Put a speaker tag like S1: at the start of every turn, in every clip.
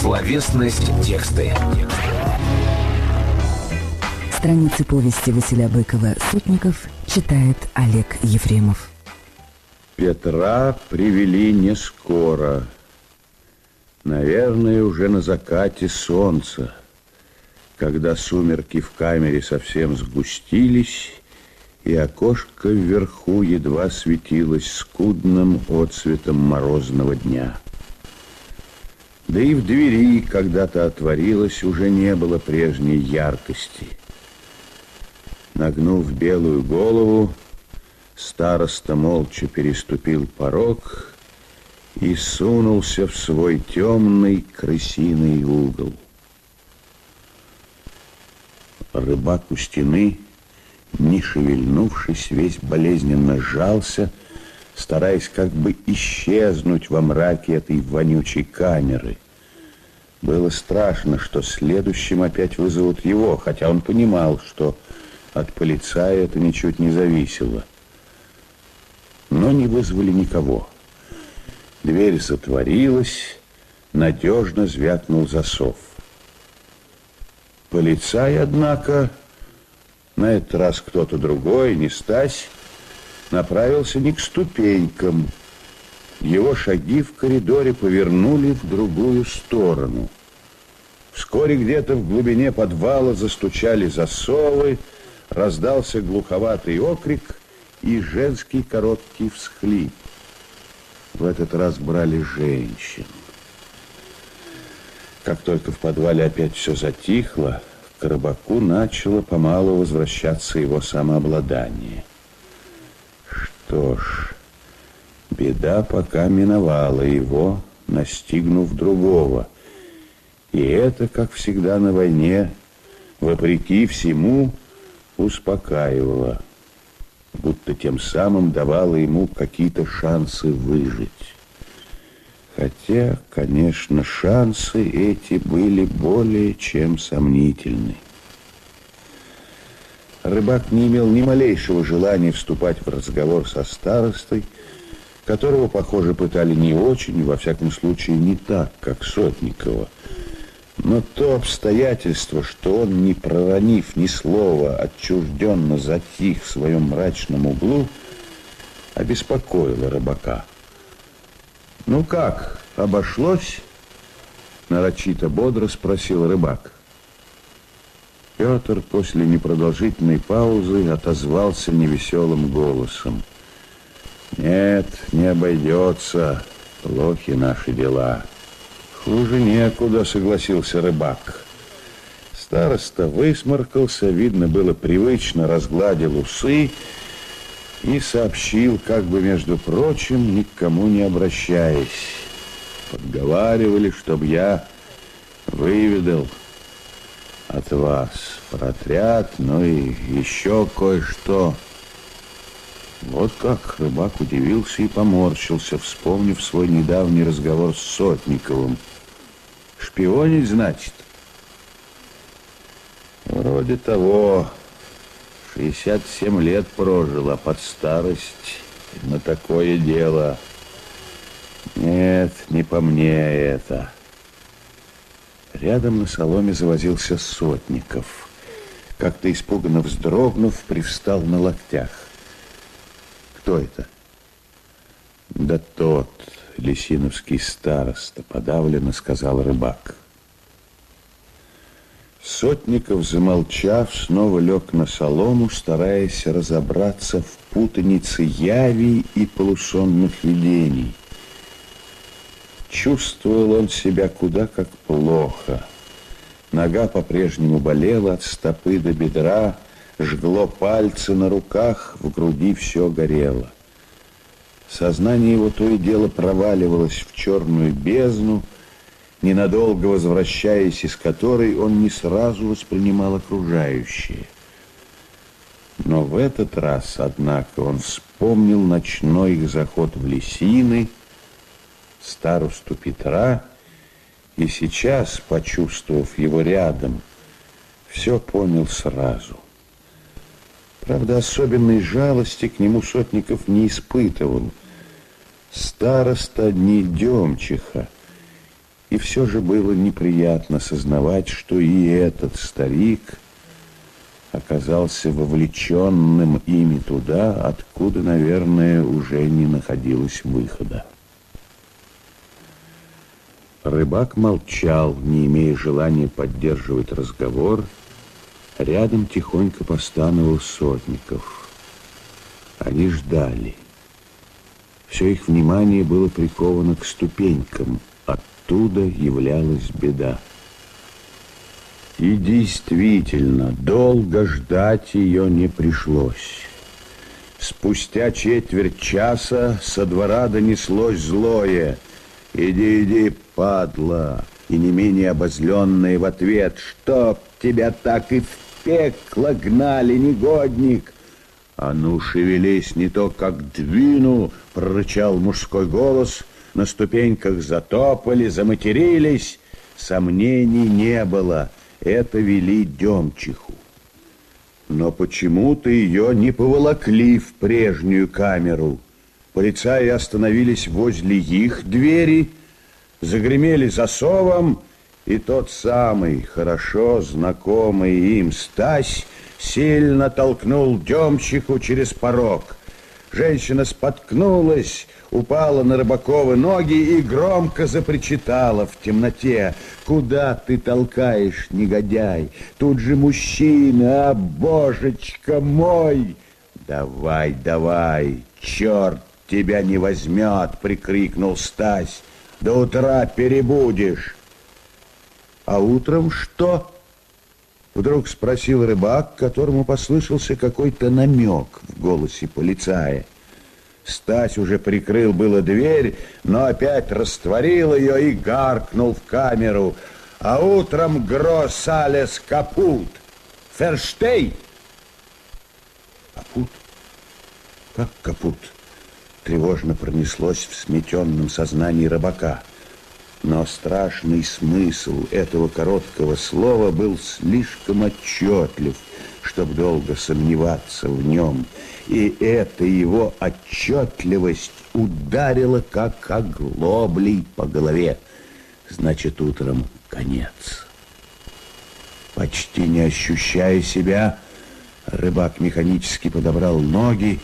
S1: Словесность тексты.
S2: Страницы повести Василия Быкова «Сотников» читает Олег Ефремов.
S3: Петра привели не скоро. Наверное, уже на закате солнца, когда сумерки в камере совсем сгустились, и окошко вверху едва светилось скудным отцветом морозного дня. Да и в двери когда-то отворилось, уже не было прежней яркости. Нагнув белую голову, староста молча переступил порог и сунулся в свой темный крысиный угол. Рыбак у стены — не шевельнувшись, весь болезненно сжался, стараясь как бы исчезнуть во мраке этой вонючей камеры. Было страшно, что следующим опять вызовут его, хотя он понимал, что от полицая это ничуть не зависело. Но не вызвали никого. Дверь затворилась, надежно звякнул засов. Полицай, однако, на этот раз кто-то другой, не Стась, направился не к ступенькам. Его шаги в коридоре повернули в другую сторону. Вскоре где-то в глубине подвала застучали засовы, раздался глуховатый окрик и женский короткий всхлип. В этот раз брали женщин. Как только в подвале опять все затихло, к рыбаку начало помалу возвращаться его самообладание. Что ж, беда пока миновала его, настигнув другого. И это, как всегда на войне, вопреки всему, успокаивало, будто тем самым давало ему какие-то шансы выжить. Хотя, конечно, шансы эти были более чем сомнительны. Рыбак не имел ни малейшего желания вступать в разговор со старостой, которого, похоже, пытали не очень, во всяком случае, не так, как Сотникова. Но то обстоятельство, что он, не проронив ни слова, отчужденно затих в своем мрачном углу, обеспокоило рыбака. «Ну как, обошлось?» Нарочито бодро спросил рыбак. Петр после непродолжительной паузы отозвался невеселым голосом. «Нет, не обойдется. Плохи наши дела». «Хуже некуда», — согласился рыбак. Староста высморкался, видно было привычно, разгладил усы и сообщил, как бы, между прочим, никому не обращаясь. Подговаривали, чтобы я выведал от вас про отряд, ну и еще кое-что. Вот как рыбак удивился и поморщился, вспомнив свой недавний разговор с Сотниковым. Шпионить, значит? Вроде того, 67 лет прожила под старость на такое дело. Нет, не по мне это. Рядом на соломе завозился Сотников. Как-то испуганно вздрогнув, привстал на локтях. Кто это? Да тот, лисиновский староста, подавленно сказал рыбак. Сотников, замолчав, снова лег на солому, стараясь разобраться в путанице яви и полусонных видений. Чувствовал он себя куда как плохо. Нога по-прежнему болела от стопы до бедра, жгло пальцы на руках, в груди все горело. Сознание его то и дело проваливалось в черную бездну, ненадолго возвращаясь из которой он не сразу воспринимал окружающее. Но в этот раз, однако, он вспомнил ночной их заход в лесины, старосту Петра, и сейчас, почувствовав его рядом, все понял сразу. Правда, особенной жалости к нему Сотников не испытывал. Староста не Демчиха, И все же было неприятно сознавать, что и этот старик оказался вовлеченным ими туда, откуда, наверное, уже не находилось выхода. Рыбак молчал, не имея желания поддерживать разговор. Рядом тихонько постановил сотников. Они ждали. Все их внимание было приковано к ступенькам. Оттуда являлась беда. И действительно, долго ждать ее не пришлось. Спустя четверть часа со двора донеслось злое. «Иди, иди, падла!» И не менее обозленные в ответ, «Чтоб тебя так и в пекло гнали, негодник!» «А ну, шевелись, не то как двину!» — прорычал мужской голос. На ступеньках затопали, заматерились. Сомнений не было — это вели Демчиху. Но почему-то ее не поволокли в прежнюю камеру. Полицаи остановились возле их двери, загремели засовом, и тот самый, хорошо знакомый им Стась, сильно толкнул Демчиху через порог. Женщина споткнулась, упала на Рыбаковы ноги и громко запричитала в темноте. «Куда ты толкаешь, негодяй? Тут же мужчина, а, божечка мой!» «Давай, давай, черт тебя не возьмет!» — прикрикнул Стась. «До утра перебудешь!» «А утром что?» Вдруг спросил рыбак, которому послышался какой-то намек в голосе полицая. Стась уже прикрыл было дверь, но опять растворил ее и гаркнул в камеру. А утром гросалес капут. Ферштей! Капут? Как капут? Тревожно пронеслось в сметенном сознании рыбака. Но страшный смысл этого короткого слова был слишком отчетлив, чтобы долго сомневаться в нем. И эта его отчетливость ударила, как оглоблей по голове. Значит, утром конец. Почти не ощущая себя, рыбак механически подобрал ноги,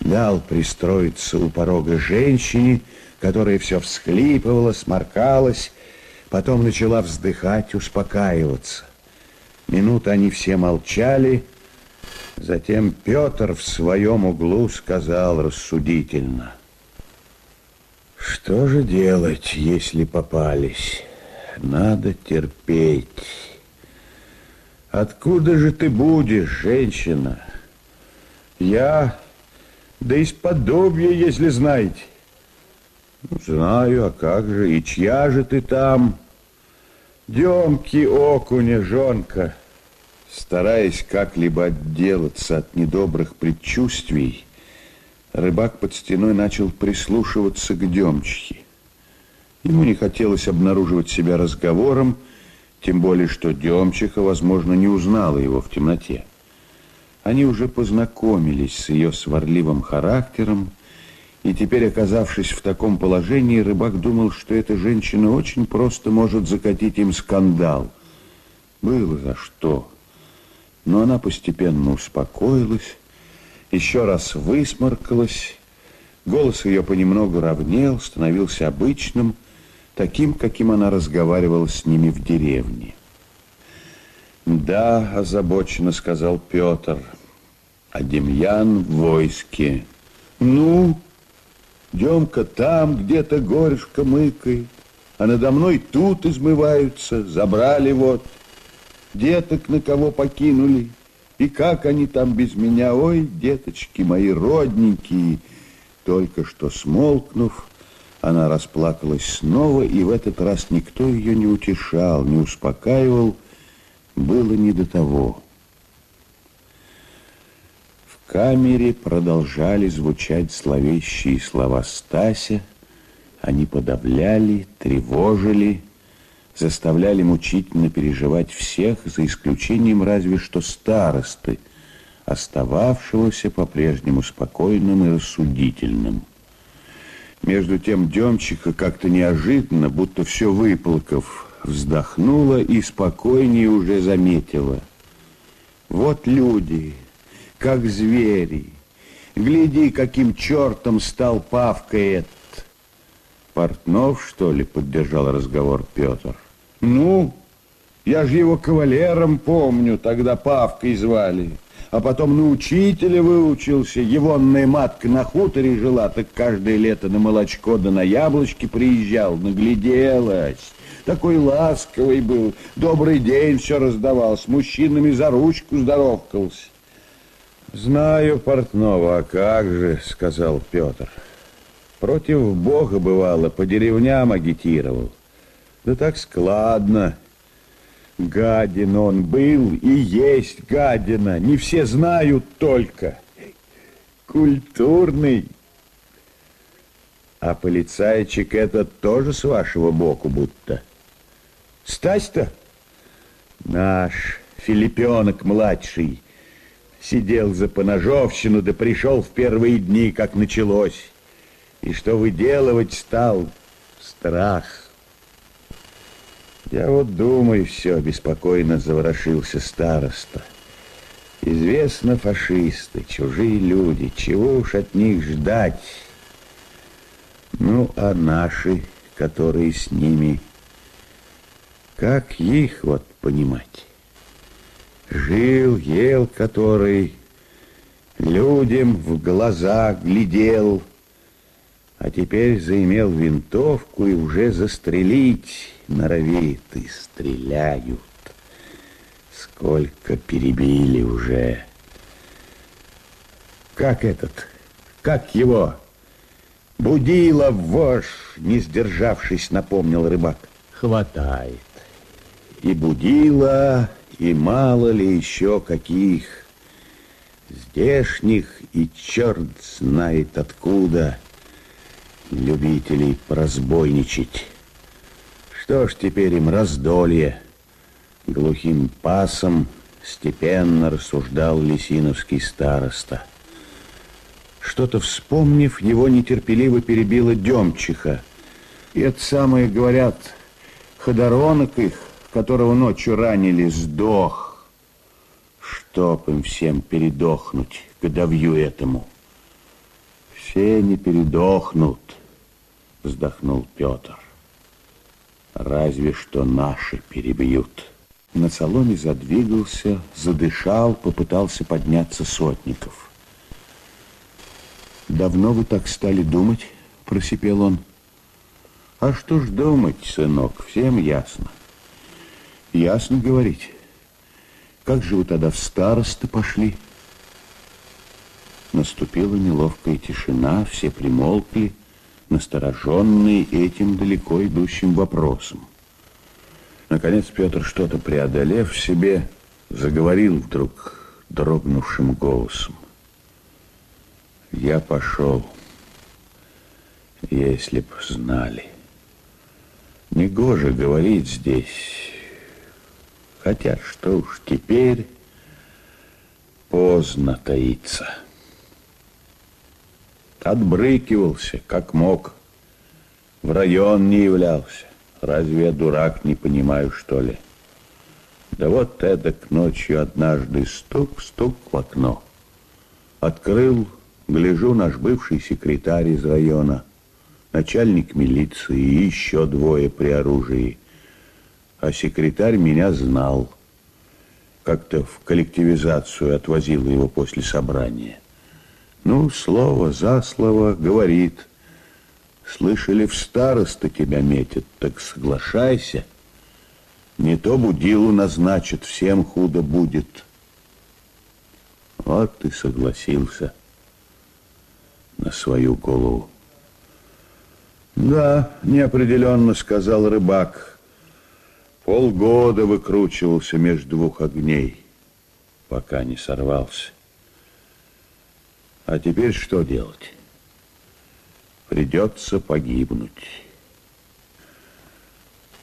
S3: дал пристроиться у порога женщине, которая все всхлипывала, сморкалась, потом начала вздыхать, успокаиваться. Минуту они все молчали, затем Петр в своем углу сказал рассудительно. Что же делать, если попались? Надо терпеть. Откуда же ты будешь, женщина? Я, да из подобия, если знаете. Знаю, а как же, и чья же ты там? Демки окуня, жонка. Стараясь как-либо отделаться от недобрых предчувствий, рыбак под стеной начал прислушиваться к демчихе. Ему не хотелось обнаруживать себя разговором, тем более, что Демчиха, возможно, не узнала его в темноте. Они уже познакомились с ее сварливым характером, и теперь, оказавшись в таком положении, рыбак думал, что эта женщина очень просто может закатить им скандал. Было за что. Но она постепенно успокоилась, еще раз высморкалась, голос ее понемногу ровнел, становился обычным, таким, каким она разговаривала с ними в деревне. «Да», — озабоченно сказал Петр, — «а Демьян в войске». «Ну?» Демка там где-то горюшка мыкает, а надо мной тут измываются, забрали вот. Деток на кого покинули, и как они там без меня, ой, деточки мои родненькие. Только что смолкнув, она расплакалась снова, и в этот раз никто ее не утешал, не успокаивал, было не до того камере продолжали звучать зловещие слова Стася. Они подавляли, тревожили, заставляли мучительно переживать всех, за исключением разве что старосты, остававшегося по-прежнему спокойным и рассудительным. Между тем Демчиха как-то неожиданно, будто все выплакав, вздохнула и спокойнее уже заметила. Вот люди, как звери. Гляди, каким чертом стал Павка этот. Портнов, что ли, поддержал разговор Петр? Ну, я же его кавалером помню, тогда Павкой звали. А потом на учителя выучился, егонная матка на хуторе жила, так каждое лето на молочко да на яблочки приезжал, нагляделась. Такой ласковый был, добрый день все раздавал, с мужчинами за ручку здоровкался. Знаю Портнова, а как же, сказал Петр. Против Бога бывало, по деревням агитировал. Да так складно. Гадин он был и есть гадина. Не все знают только. Культурный. А полицайчик этот тоже с вашего боку будто. Стась-то? Наш Филиппенок младший сидел за поножовщину, да пришел в первые дни, как началось. И что выделывать стал? Страх. Я вот думаю, все, беспокойно заворошился староста. Известно фашисты, чужие люди, чего уж от них ждать? Ну, а наши, которые с ними, как их вот понимать? Жил, ел который, людям в глаза глядел, а теперь заимел винтовку и уже застрелить норовит и стреляют. Сколько перебили уже. Как этот? Как его? Будила вошь, не сдержавшись, напомнил рыбак. Хватает. И будила, и мало ли еще каких. Здешних и черт знает откуда любителей поразбойничать. Что ж теперь им раздолье? Глухим пасом степенно рассуждал Лисиновский староста. Что-то вспомнив, его нетерпеливо перебила Демчиха. И это самое, говорят, ходоронок их, которого ночью ранили, сдох. Чтоб им всем передохнуть, годовью этому. Все не передохнут, вздохнул Петр. Разве что наши перебьют. На салоне задвигался, задышал, попытался подняться Сотников. «Давно вы так стали думать?» – просипел он. «А что ж думать, сынок, всем ясно». «Ясно говорить. Как же вы тогда в старосты пошли?» Наступила неловкая тишина, все примолкли – настороженный этим далеко идущим вопросом. Наконец Петр, что-то преодолев в себе, заговорил вдруг дрогнувшим голосом. Я пошел, если б знали. Негоже говорить здесь, хотя что уж теперь поздно таиться. Отбрыкивался, как мог. В район не являлся. Разве я дурак, не понимаю, что ли? Да вот эдак ночью однажды стук-стук в окно. Открыл, гляжу, наш бывший секретарь из района, начальник милиции и еще двое при оружии. А секретарь меня знал. Как-то в коллективизацию отвозил его после собрания. Ну, слово за слово говорит. Слышали, в староста тебя метят, так соглашайся. Не то будилу назначат, всем худо будет. Вот ты согласился на свою голову. Да, неопределенно сказал рыбак. Полгода выкручивался между двух огней, пока не сорвался. А теперь что делать? Придется погибнуть.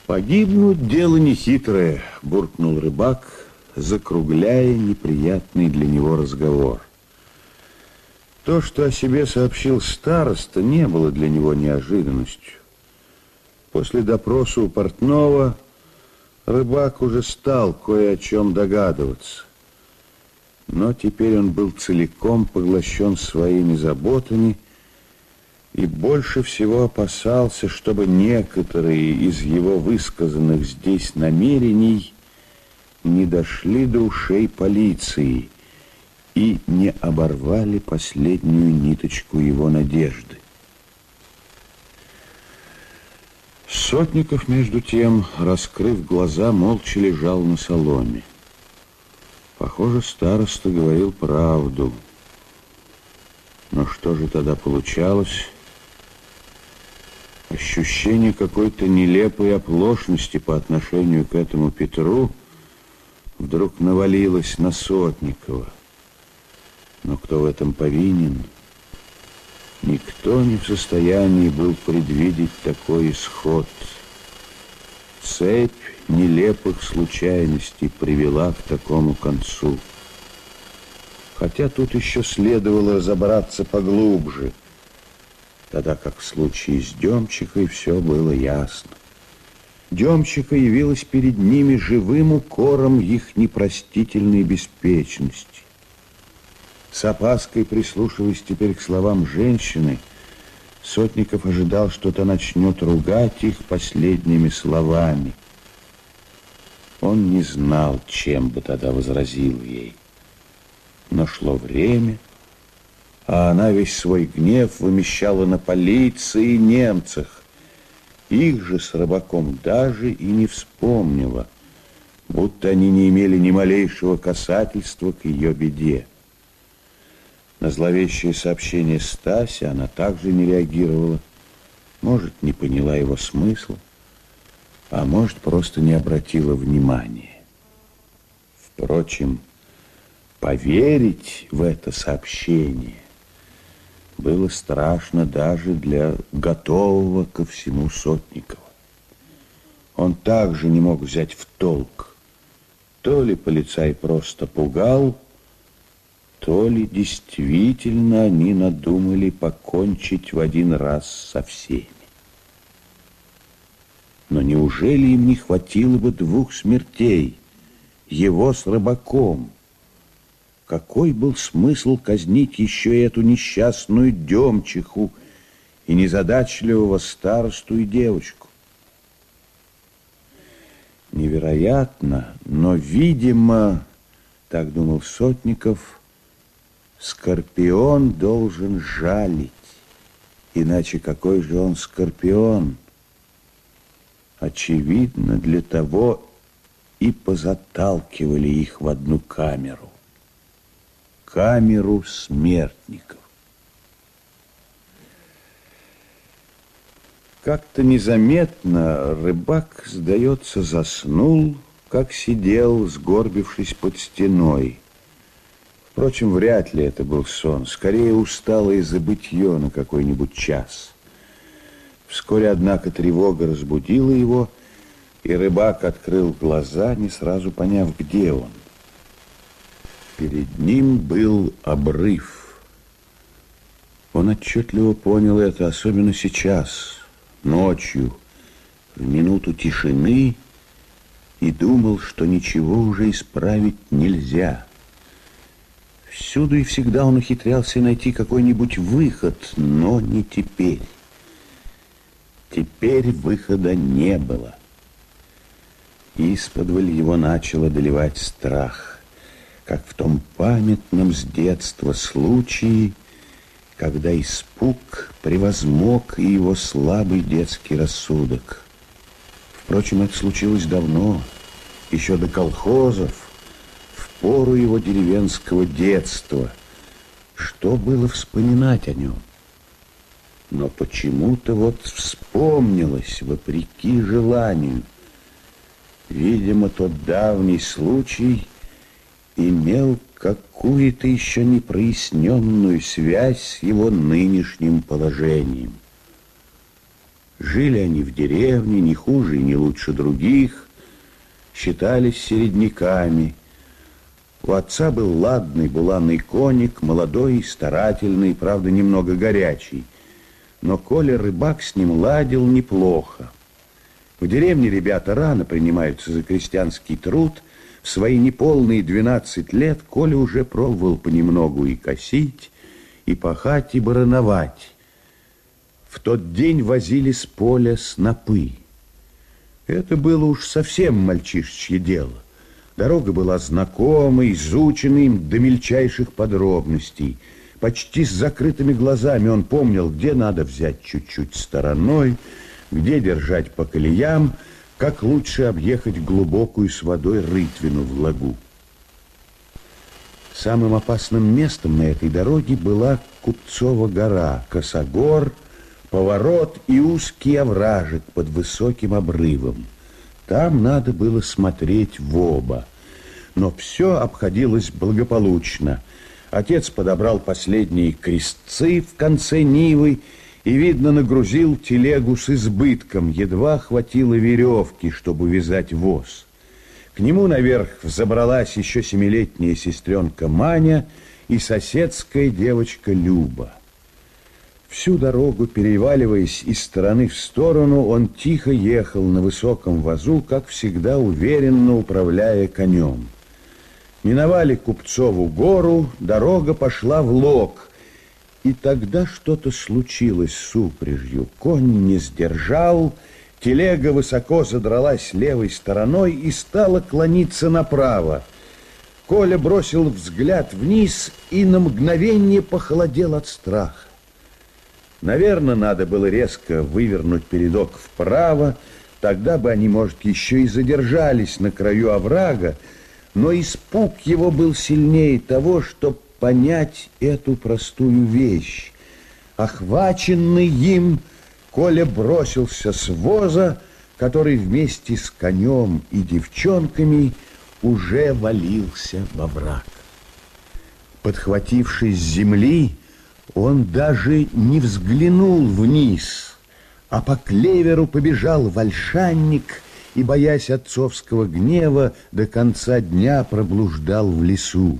S3: Погибнуть дело нехитрое, буркнул рыбак, закругляя неприятный для него разговор. То, что о себе сообщил староста, не было для него неожиданностью. После допроса у портного рыбак уже стал кое о чем догадываться. Но теперь он был целиком поглощен своими заботами и больше всего опасался, чтобы некоторые из его высказанных здесь намерений не дошли до ушей полиции и не оборвали последнюю ниточку его надежды. Сотников, между тем, раскрыв глаза, молча лежал на соломе. Похоже, староста говорил правду. Но что же тогда получалось? Ощущение какой-то нелепой оплошности по отношению к этому Петру вдруг навалилось на Сотникова. Но кто в этом повинен? Никто не в состоянии был предвидеть такой исход. Цепь нелепых случайностей привела к такому концу. Хотя тут еще следовало разобраться поглубже, тогда как в случае с Демчикой все было ясно. Демчика явилась перед ними живым укором их непростительной беспечности. С опаской прислушиваясь теперь к словам женщины, Сотников ожидал, что то начнет ругать их последними словами. Он не знал, чем бы тогда возразил ей. Но шло время, а она весь свой гнев вымещала на полиции и немцах. Их же с рыбаком даже и не вспомнила, будто они не имели ни малейшего касательства к ее беде. На зловещее сообщение Стаси она также не реагировала. Может, не поняла его смысла, а может, просто не обратила внимания. Впрочем, поверить в это сообщение было страшно даже для готового ко всему Сотникова. Он также не мог взять в толк, то ли полицай просто пугал, то ли действительно они надумали покончить в один раз со всеми. Но неужели им не хватило бы двух смертей, его с рыбаком? Какой был смысл казнить еще эту несчастную демчиху и незадачливого старосту и девочку? Невероятно, но, видимо, так думал Сотников, Скорпион должен жалить, иначе какой же он скорпион? Очевидно, для того и позаталкивали их в одну камеру. Камеру смертников. Как-то незаметно рыбак, сдается, заснул, как сидел, сгорбившись под стеной – Впрочем, вряд ли это был сон. Скорее, усталое забытье на какой-нибудь час. Вскоре, однако, тревога разбудила его, и рыбак открыл глаза, не сразу поняв, где он. Перед ним был обрыв. Он отчетливо понял это, особенно сейчас, ночью, в минуту тишины, и думал, что ничего уже исправить нельзя. Всюду и всегда он ухитрялся найти какой-нибудь выход, но не теперь. Теперь выхода не было. Исподволь его начал одолевать страх, как в том памятном с детства случае, когда испуг превозмог и его слабый детский рассудок. Впрочем, это случилось давно, еще до колхозов, пору его деревенского детства. Что было вспоминать о нем? Но почему-то вот вспомнилось, вопреки желанию. Видимо, тот давний случай имел какую-то еще непроясненную связь с его нынешним положением. Жили они в деревне, не хуже и не лучше других, считались середняками – У отца был ладный буланный коник, молодой, старательный, правда, немного горячий. Но Коля рыбак с ним ладил неплохо. В деревне ребята рано принимаются за крестьянский труд. В свои неполные 12 лет Коля уже пробовал понемногу и косить, и пахать, и барановать. В тот день возили с поля снопы. Это было уж совсем мальчишечье дело. Дорога была знакомой, изученной им до мельчайших подробностей. Почти с закрытыми глазами он помнил, где надо взять чуть-чуть стороной, где держать по колеям, как лучше объехать глубокую с водой рытвину в лагу. Самым опасным местом на этой дороге была Купцова гора, Косогор, поворот и узкий овражек под высоким обрывом. Там надо было смотреть в оба. Но все обходилось благополучно. Отец подобрал последние крестцы в конце Нивы и, видно, нагрузил телегу с избытком. Едва хватило веревки, чтобы вязать воз. К нему наверх взобралась еще семилетняя сестренка Маня и соседская девочка Люба. Всю дорогу, переваливаясь из стороны в сторону, он тихо ехал на высоком вазу, как всегда уверенно управляя конем. Миновали Купцову гору, дорога пошла в лог, и тогда что-то случилось с упряжью. Конь не сдержал, Телега высоко задралась левой стороной и стала клониться направо. Коля бросил взгляд вниз и на мгновение похолодел от страха. Наверное, надо было резко вывернуть передок вправо, тогда бы они, может, еще и задержались на краю оврага, но испуг его был сильнее того, чтобы понять эту простую вещь. Охваченный им, Коля бросился с воза, который вместе с конем и девчонками уже валился во враг. Подхватившись с земли, он даже не взглянул вниз, а по клеверу побежал вальшанник и, боясь отцовского гнева, до конца дня проблуждал в лесу.